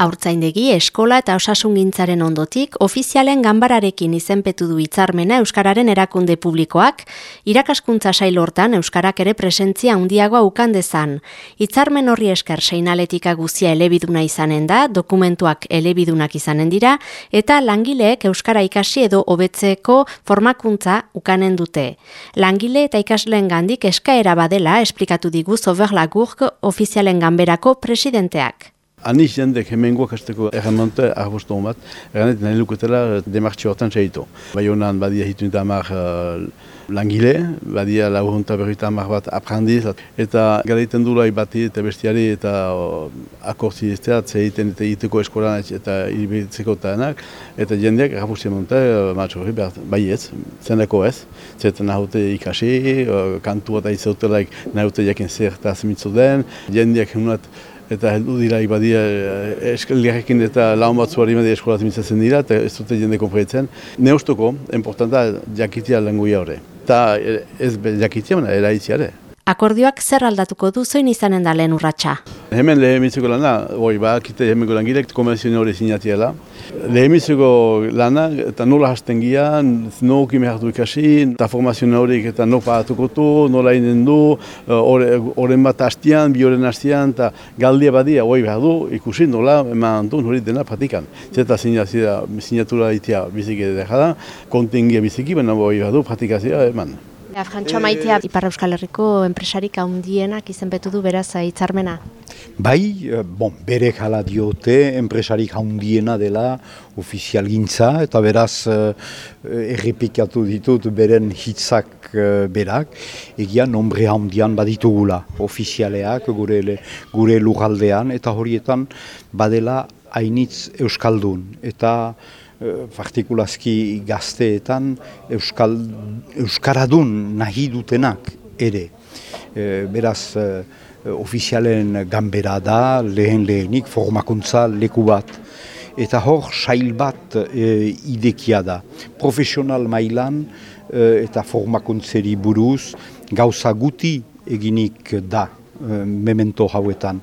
Aurtzaindegi eskola eta osasungintzaren ondotik ofizialen ganbararekin izenpetu du hitzarmena euskararen erakunde publikoak, irakaskuntza sail hortan euskarak ere presentzia handiagoa ukan dezan. Hitzarmen horri esker seinaletika guzia elebiduna izanen da, dokumentuak elebidunak izanen dira eta langileek euskara ikasi edo hobetzeko formakuntza ukanen dute. Langile eta ikasleen gandik eskaera badela esplikatu digu Zoberlagurk ofizialen ganberako presidenteak. Anis jendek hemengoak hasteko erremonte arbostu bat, errenet nahi luketela demartxi hortan txaitu. Bai honan badia hitu eta amar uh, langile, badia lau honta berrita amar bat aprendiz, eta garaiten dula bati eta bestiari eta uh, akortzi ez da, zeiten eta iteko eskolan eta iribitzeko tanak, eta jendeak errapusti emonte, uh, matxorri, bai ez, zeneko ez, zetan nahute ikasi, uh, kantu eta izautelaik nahute jakin zer eta zemitzu den, jendeak hemunat eta heldu dira ibadia eh, eskalgarrekin eta laun batzuari media eskolat mintzatzen dira, eta ez dute jende konfreitzen. Neustoko, importanta, jakitia lenguia horre. Eta eh, ez jakitia, baina eraitziare. Akordioak zer aldatuko du zoin izanen da lehen urratxa? Hemen lehemitzeko lana, oi, ba, kite hemengo langilek konvenzio hori sinatiela. Lehemitzeko lana, eta nola hasten gia, noki mehartu ikasi, eta formazio horiek eta nok paratuko du, nola inen du, horren bat hastian, bi horren hastian, eta galdia badia, oi, behar du, ikusi nola, eman du, hori dena pratikan. Zeta sinatura itia biziki edera da, kontingia biziki, baina oi, behar du, pratikazia eman. Ja, Frantxo Maitea, Ipar Euskal Herriko enpresarik handienak izenpetu du beraz hitzarmena. Bai, eh, bon, bere jala diote enpresarik handiena dela ofizial gintza, eta beraz eh, errepikatu ditut beren hitzak berak, egia nombre handian baditugula ofizialeak gure, gure lugaldean, eta horietan badela hainitz Euskaldun, eta partikulazki gazteetan Euskal, Euskaradun nahi dutenak ere. E, beraz, e, ofizialen gambera da, lehen lehenik, formakuntza leku bat. Eta hor, sail bat e, idekia da. Profesional mailan e, eta formakuntzeri buruz, gauza guti eginik da memento hauetan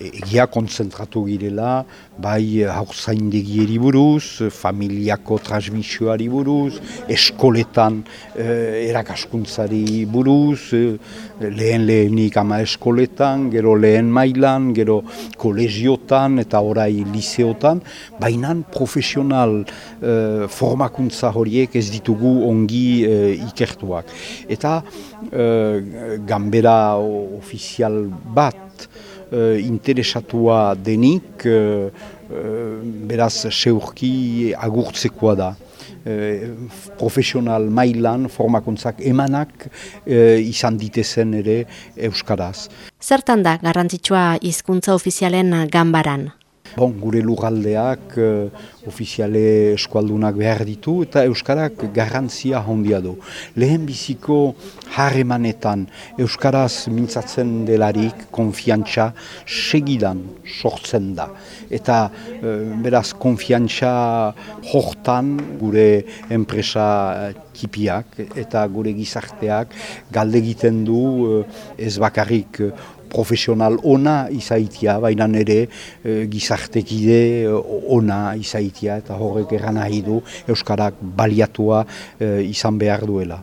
egia konzentratu girela, bai haurzaindegieri buruz, familiako transmisioari buruz, eskoletan eh, erakaskuntzari buruz, eh, lehen lehenik ama eskoletan, gero lehen mailan, gero kolegiotan eta orai liseotan, baina profesional eh, formakuntza horiek ez ditugu ongi eh, ikertuak. Eta eh, gambera ofizial bat, interesatua denik, uh, beraz seurki agurtzekoa da. profesional mailan formakuntzak emanak izan ditezen ere Euskaraz. Zertan da garrantzitsua hizkuntza ofizialen gambaran? Bon, gure lugaldeak uh, ofiziale eskualdunak behar ditu eta Euskarak garrantzia hondia du. Lehen biziko harremanetan Euskaraz mintzatzen delarik konfiantza segidan sortzen da. Eta uh, beraz konfiantza hortan gure enpresa kipiak eta gure gizarteak galde egiten du uh, ez bakarrik profesional ona izaitia, baina ere e, gizartekide e, ona izaitia eta horrek erran nahi du Euskarak baliatua e, izan behar duela.